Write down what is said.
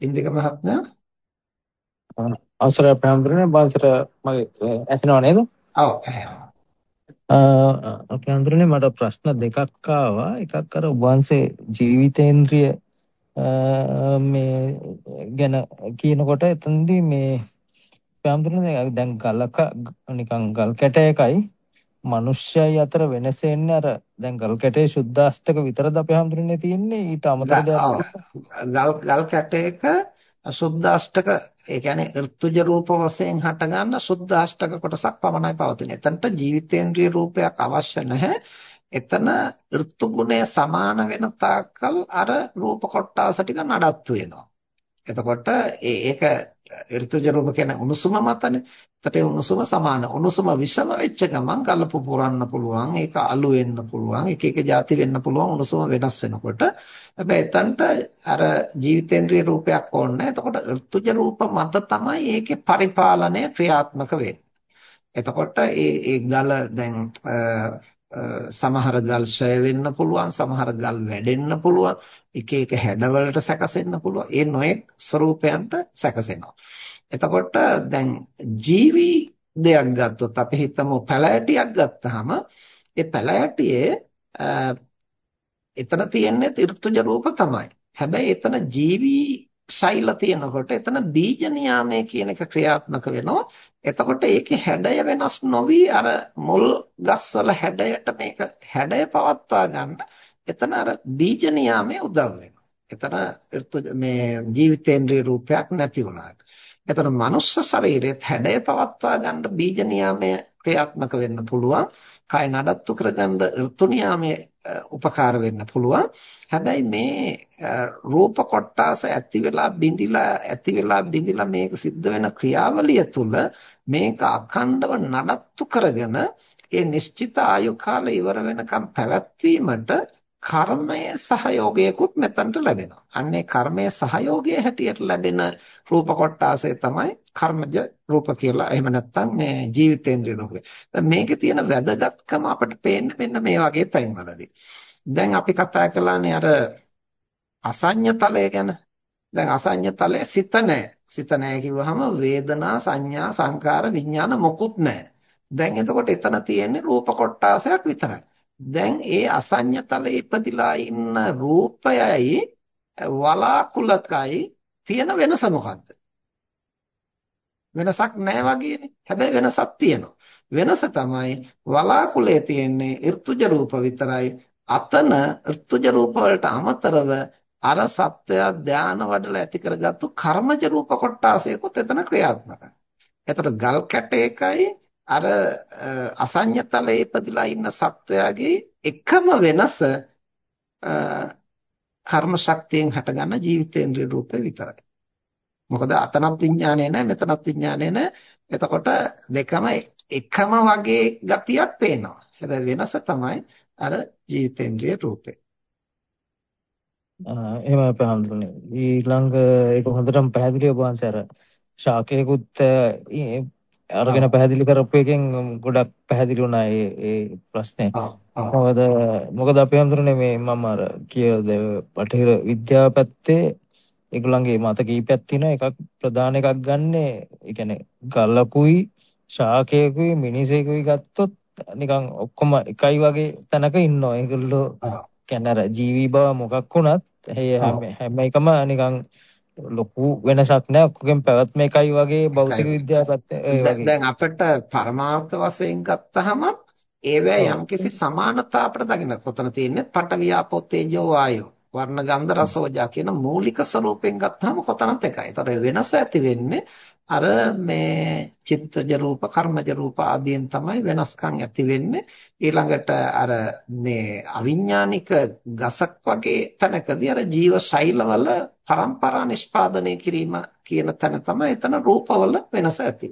ඉන්දික මහත්මයා අවසරයි අපේ බාසර මගේ ඇහෙනව නේද? ඔව් ඇහෙනවා. හඳුරන්නේ මට ප්‍රශ්න දෙකක් ආවා. එකක් අර වංශේ ජීවිතේන්ද්‍රිය මේ ගැන කියනකොට එතනදී මේ හඳුරන්නේ දැන් ගලක නිකන් ගල් කැටයකයි මිනිස්සයයි අතර වෙනස එන්නේ අර දැන් ගල් කැටේ සුද්දාස්තක විතරද අපේ හඳුරන්නේ තියෙන්නේ ඊට අමතර දෙයක් ගල් ගල් කැටයක සුද්දාෂ්ටක ඒ කියන්නේ ඍතුජ රූප වශයෙන් හටගන්න සුද්දාෂ්ටක කොටසක් පමණයි පවතින. එතනට ජීවිතේන්ද්‍රිය රූපයක් අවශ්‍ය නැහැ. එතන ඍතු ගුණය සමාන වෙන තාක්කල් අර රූප කොටාස ටික නඩත්තු වෙනවා. එතකොට ඒක ඍතුජ රූප කියන්නේ උණුසුම මතනේ. එතකොට ඒ උණුසුම සමාන. උණුසුම විෂම වෙච්ච ගමන් ගල පුපුරන්න පුළුවන්. ඒක අලු වෙන්න පුළුවන්. එක එක ಜಾති වෙන්න පුළුවන් උණුසුම වෙනස් වෙනකොට. හැබැයි එතනට අර ජීවිතේන්ද්‍රිය රූපයක් ඕනේ. එතකොට ඍතුජ රූප මත තමයි ඒකේ පරිපාලනය ක්‍රියාත්මක වෙන්නේ. එතකොට ඒ ඒ ගල දැන් සමහර ගල් ඡය වෙන්න පුළුවන් සමහර ගල් වැඩෙන්න පුළුවන් එක එක හැඩවලට සැකසෙන්න පුළුවන්. ඒ නොයෙක් ස්වરૂපයන්ට සැකසෙනවා. එතකොට දැන් ජීවි දෙයක් ගත්තොත් අපි හිතමු පැලෑටියක් ගත්තාම ඒ පැලෑටියේ එතන තියෙන්නේ ඍතුජ රූප තමයි. හැබැයි එතන ජීවි ශෛල තියෙනකොට එතන බීජ නියාමයේ කියන එක ක්‍රියාත්මක වෙනවා. එතකොට ඒකේ හැඩය වෙනස් නොවි අර මුල් ගස්වල හැඩයට මේක හැඩය පවත්වා ගන්න එතන අර බීජ නියාමයේ උදව් වෙනවා. එතන මේ ජීවිතේන්ද්‍රිය රූපයක් නැති වුණාට. එතන මනුෂ්‍ය ශරීරයේ හැඩය පවත්වා ගන්න බීජ නියාමය ක්‍රියාත්මක වෙන්න පුළුවන්. කය නඩත්තු කරගන්න ඍතු නියාමයේ උපකාර වෙන්න පුළුවන්. හැබැයි මේ රූප කොටාස ඇති වෙලා බිඳිලා ඇති වෙලා බිඳිලා මේක සිද්ධ වෙන ක්‍රියාවලිය තුල මේක අඛණ්ඩව නඩත්තු කරගෙන ඒ නිශ්චිත ආයු කාලය ඉවර වෙනකම් පැවැත්වීමට කර්මයේ සහයෝගයකුත් මෙතනට ලැබෙනවා. අන්නේ කර්මයේ සහයෝගය හැටියට ලැබෙන රූප කොටාසය තමයි කර්මජ රූප කියලා. එහෙම නැත්නම් මේ ජීවිතේන්ද්‍රිය රූපය. මේකේ තියෙන වැදගත්කම අපිට පේන්නේ මෙන්න මේ වගේ තැන්වලදී. දැන් අපි කතා කළානේ අර අසඤ්ඤ තලය ගැන. දැන් අසඤ්ඤ තලයේ සිත නැහැ. සිත නැහැ කිව්වහම වේදනා, සංඥා, සංකාර, විඥාන මොකුත් නැහැ. දැන් එතකොට එතන තියෙන්නේ රූප කොටාසයක් විතරයි. දැන් ඒ අසඤ්ඤ තලයේ ඉපදිලා ඉන්න රූපයයි වලාකුලකයි තියෙන වෙනස මොකද්ද? වෙනසක් නැහැ වගේනේ. හැබැයි වෙනසක් තියෙනවා. වෙනස තමයි වලාකුලේ තියෙන්නේ ඍතුජ රූප විතරයි. අතන ඍතුජ රූප වලට අමතරව අර සත්වය ධාන වඩලා ඇති කරගත්තු කර්මජ රූප කොටාසයකොත් එතන ක්‍රියාත්මකයි. එතකොට ගල් කැටයකයි අර අසඤ්ඤතලයේ ඉපදිලා ඉන්න සත්වයාගේ එකම වෙනස කර්ම ශක්තියෙන් හටගන්න ජීවිතේන්ද්‍රිය රූපේ විතරයි. මොකද අතනත් විඥානය නැහැ මෙතනත් විඥානය නැහැ. එතකොට දෙකම එකම වගේ ගතියක් පේනවා. හැබැයි වෙනස තමයි අර ජීවිතේන්ද්‍රිය රූපේ. එහෙම අපේ හඳුනන්නේ. ඊළඟ ඒක හොඳටම පැහැදිලිව වහන්සේ අර ශාකේකුත් අරගෙන පැහැදිලි කරපු එකෙන් ගොඩක් පැහැදිලි වුණා ඒ ඒ ප්‍රශ්නේ. මොකද මොකද අපි හඳුරන්නේ මේ මම අර කියද බටහිර විද්‍යාව පැත්තේ ඒගොල්ලන්ගේ මත කීපයක් තියෙනවා. එකක් ප්‍රධාන එකක් ගන්නෙ ඒ කියන්නේ ගල්ලකුයි ශාකයකුයි මිනිසෙකුයි ගත්තොත් නිකන් ඔක්කොම එකයි වගේ තැනක ඉන්නවා. ඒගොල්ලෝ කියන්නේ අර ජීවි බව මොකක් වුණත් හැම එකම නිකන් ලොකු වෙනසක් නැහැ ඔක්කොගෙන් පැවැත්ම එකයි වගේ භෞතික විද්‍යාව පැත්ත දැන් අපිට පරමාර්ථ වශයෙන් ගත්තහම ඒවැ යම්කිසි සමානතා අපිට දකින්න කොතන තියෙන්නේ? පට වියාපෝ තේජෝ වායෝ වර්ණ ගන්ධ රස ඕජා කියන මූලික ස්වરૂපයෙන් ගත්තාම කොතනත් එකයි. ඒතර වෙනස ඇති වෙන්නේ අර මේ චිත්තජ රූප කර්මජ රූප ආදීන් තමයි වෙනස්කම් ඇති වෙන්නේ. ඊළඟට අර මේ අවිඥානික ගසක් වගේ තැනකදී අර ජීව ශෛලවල પરම්පරා නිෂ්පාදනය කිරීම කියන තැන තමයි එතන රූපවල වෙනස ඇති